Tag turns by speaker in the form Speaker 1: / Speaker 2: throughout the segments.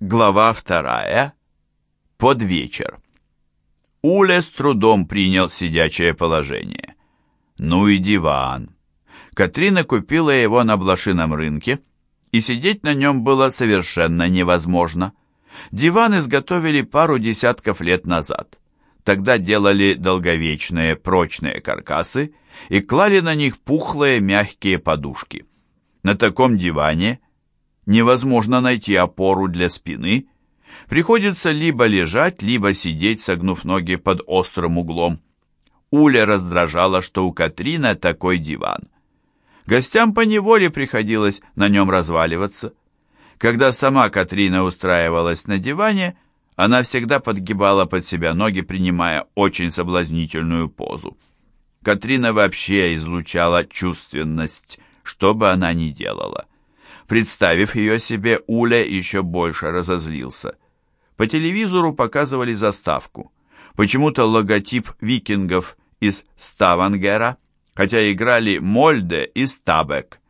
Speaker 1: Глава вторая. Под вечер. Уля с трудом принял сидячее положение. Ну и диван. Катрина купила его на блошином рынке, и сидеть на нем было совершенно невозможно. Диван изготовили пару десятков лет назад. Тогда делали долговечные прочные каркасы и клали на них пухлые мягкие подушки. На таком диване невозможно найти опору для спины, приходится либо лежать, либо сидеть, согнув ноги под острым углом. Уля раздражала, что у Катрина такой диван. Гостям по неволе приходилось на нем разваливаться. Когда сама Катрина устраивалась на диване, она всегда подгибала под себя ноги, принимая очень соблазнительную позу. Катрина вообще излучала чувственность, что бы она ни делала. Представив ее себе, Уля еще больше разозлился. По телевизору показывали заставку. Почему-то логотип викингов из Ставангера, хотя играли Мольде и Стабек.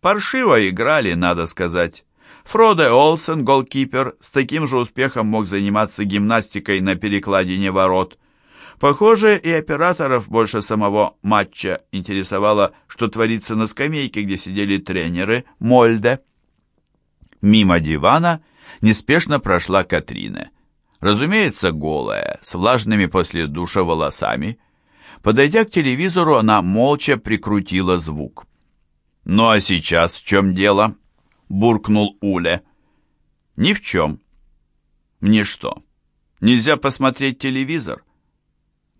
Speaker 1: Паршиво играли, надо сказать. Фроде Олсен, голкипер, с таким же успехом мог заниматься гимнастикой на перекладине ворот. Похоже, и операторов больше самого матча интересовало, что творится на скамейке, где сидели тренеры Мольде. Мимо дивана неспешно прошла Катрина. Разумеется, голая, с влажными после душа волосами. Подойдя к телевизору, она молча прикрутила звук. «Ну а сейчас в чем дело?» — буркнул Уля. «Ни в чем». «Мне что, нельзя посмотреть телевизор?»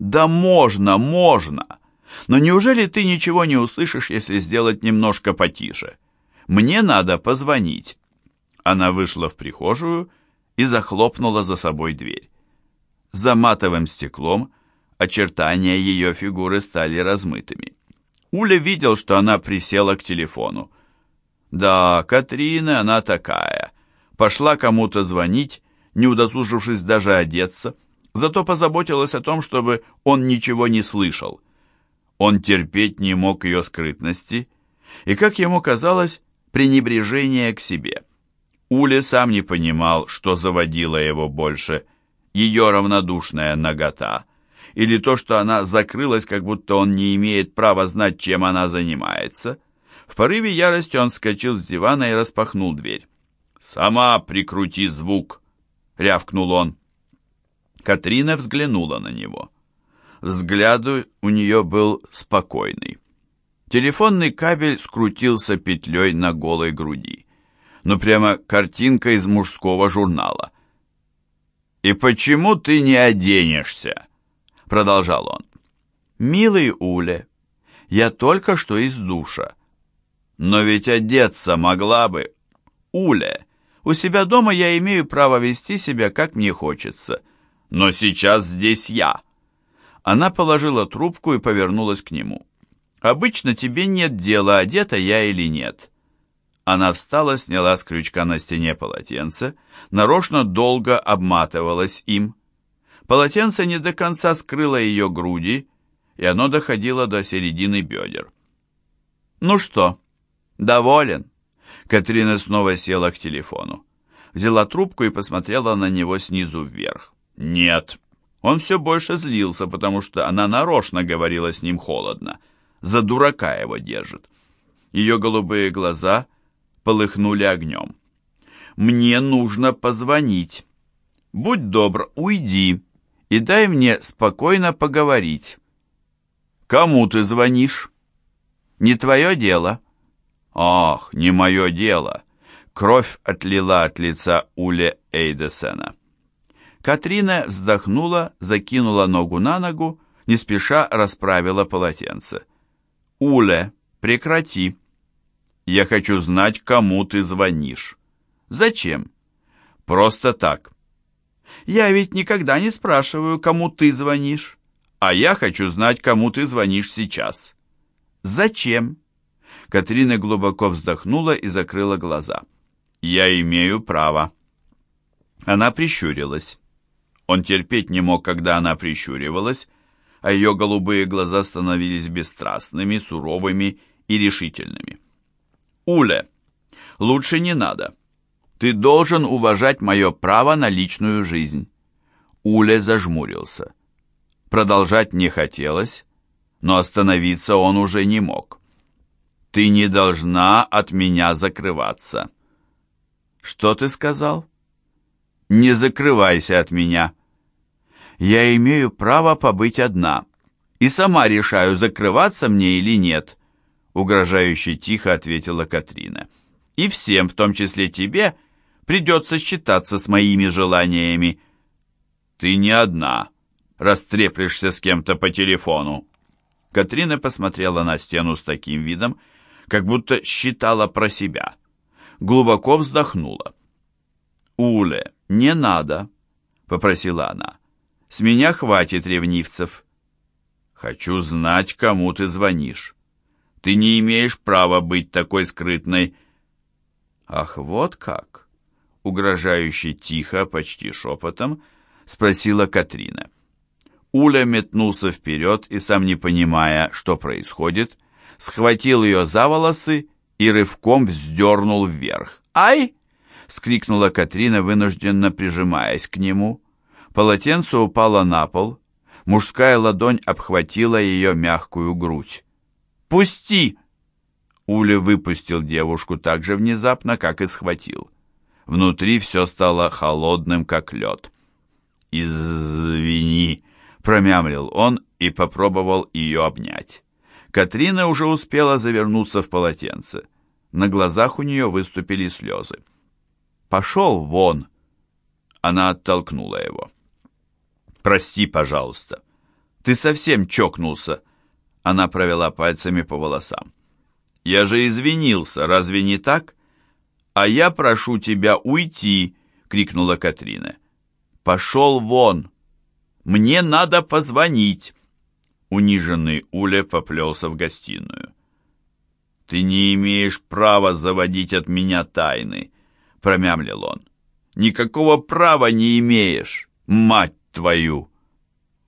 Speaker 1: «Да можно, можно! Но неужели ты ничего не услышишь, если сделать немножко потише? Мне надо позвонить». Она вышла в прихожую и захлопнула за собой дверь. За матовым стеклом очертания ее фигуры стали размытыми. Уля видел, что она присела к телефону. Да, Катрина она такая. Пошла кому-то звонить, не удосужившись даже одеться, зато позаботилась о том, чтобы он ничего не слышал. Он терпеть не мог ее скрытности и, как ему казалось, пренебрежение к себе. Уля сам не понимал, что заводило его больше, ее равнодушная нагота или то, что она закрылась, как будто он не имеет права знать, чем она занимается. В порыве ярости он вскочил с дивана и распахнул дверь. «Сама прикрути звук!» — рявкнул он. Катрина взглянула на него. Взгляд у нее был спокойный. Телефонный кабель скрутился петлей на голой груди. Ну, прямо картинка из мужского журнала. «И почему ты не оденешься?» Продолжал он. «Милый Уле, я только что из душа. Но ведь одеться могла бы. Уле, у себя дома я имею право вести себя, как мне хочется но сейчас здесь я». Она положила трубку и повернулась к нему. «Обычно тебе нет дела, одета я или нет». Она встала, сняла с крючка на стене полотенце, нарочно долго обматывалась им. Полотенце не до конца скрыло ее груди, и оно доходило до середины бедер. «Ну что, доволен?» Катрина снова села к телефону. Взяла трубку и посмотрела на него снизу вверх. Нет. Он все больше злился, потому что она нарочно говорила с ним холодно. За дурака его держит. Ее голубые глаза полыхнули огнем. «Мне нужно позвонить. Будь добр, уйди и дай мне спокойно поговорить». «Кому ты звонишь?» «Не твое дело». «Ах, не мое дело». Кровь отлила от лица Уле Эйдесена. Катрина вздохнула, закинула ногу на ногу, не спеша расправила полотенце. «Уле, прекрати. Я хочу знать, кому ты звонишь». «Зачем?» «Просто так». «Я ведь никогда не спрашиваю, кому ты звонишь, а я хочу знать, кому ты звонишь сейчас». «Зачем?» Катрина глубоко вздохнула и закрыла глаза. «Я имею право». Она прищурилась. Он терпеть не мог, когда она прищуривалась, а ее голубые глаза становились бесстрастными, суровыми и решительными. «Уля, лучше не надо. Ты должен уважать мое право на личную жизнь». Уле зажмурился. Продолжать не хотелось, но остановиться он уже не мог. «Ты не должна от меня закрываться». «Что ты сказал?» «Не закрывайся от меня». «Я имею право побыть одна, и сама решаю, закрываться мне или нет», угрожающе тихо ответила Катрина. «И всем, в том числе тебе, придется считаться с моими желаниями». «Ты не одна, растреплешься с кем-то по телефону». Катрина посмотрела на стену с таким видом, как будто считала про себя. Глубоко вздохнула. «Уле, не надо», — попросила она. «С меня хватит ревнивцев». «Хочу знать, кому ты звонишь. Ты не имеешь права быть такой скрытной». «Ах, вот как!» — угрожающе тихо, почти шепотом, спросила Катрина. Уля метнулся вперед и, сам не понимая, что происходит, схватил ее за волосы и рывком вздернул вверх. «Ай!» — скрикнула Катрина, вынужденно прижимаясь к нему. Полотенце упало на пол. Мужская ладонь обхватила ее мягкую грудь. «Пусти!» Уля выпустил девушку так же внезапно, как и схватил. Внутри все стало холодным, как лед. «Извини», — промямлил он и попробовал ее обнять. Катрина уже успела завернуться в полотенце. На глазах у нее выступили слезы. «Пошел вон!» Она оттолкнула его. «Прости, пожалуйста. Ты совсем чокнулся!» Она провела пальцами по волосам. «Я же извинился, разве не так?» «А я прошу тебя уйти!» — крикнула Катрина. «Пошел вон! Мне надо позвонить!» Униженный Уля поплелся в гостиную. «Ты не имеешь права заводить от меня тайны», — промямлил он. «Никакого права не имеешь, мать твою!»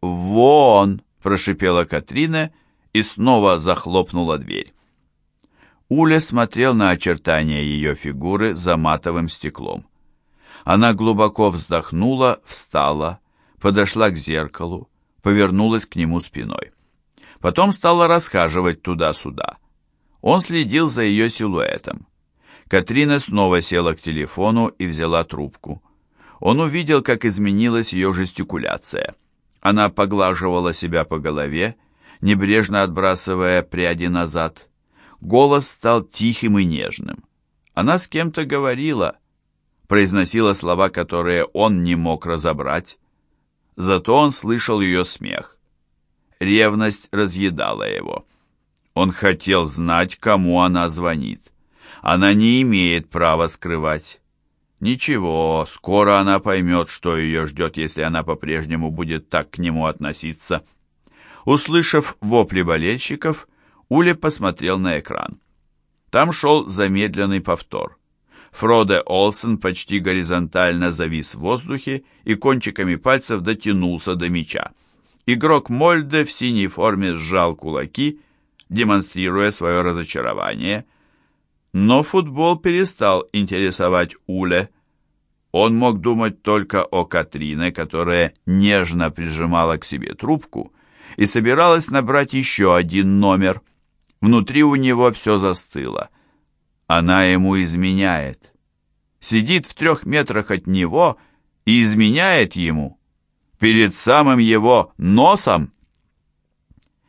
Speaker 1: «Вон!» — прошипела Катрина и снова захлопнула дверь. Уля смотрел на очертания ее фигуры за матовым стеклом. Она глубоко вздохнула, встала, подошла к зеркалу, повернулась к нему спиной. Потом стала расхаживать туда-сюда. Он следил за ее силуэтом. Катрина снова села к телефону и взяла трубку. Он увидел, как изменилась ее жестикуляция. Она поглаживала себя по голове, небрежно отбрасывая пряди назад. Голос стал тихим и нежным. Она с кем-то говорила, произносила слова, которые он не мог разобрать. Зато он слышал ее смех. Ревность разъедала его. Он хотел знать, кому она звонит. Она не имеет права скрывать. Ничего, скоро она поймет, что ее ждет, если она по-прежнему будет так к нему относиться. Услышав вопли болельщиков, Уля посмотрел на экран. Там шел замедленный повтор. Фроде Олсен почти горизонтально завис в воздухе и кончиками пальцев дотянулся до мяча. Игрок Мольде в синей форме сжал кулаки, демонстрируя свое разочарование. Но футбол перестал интересовать Уле. Он мог думать только о Катрине, которая нежно прижимала к себе трубку и собиралась набрать еще один номер. Внутри у него все застыло. Она ему изменяет. Сидит в трех метрах от него и изменяет ему. Перед самым его носом.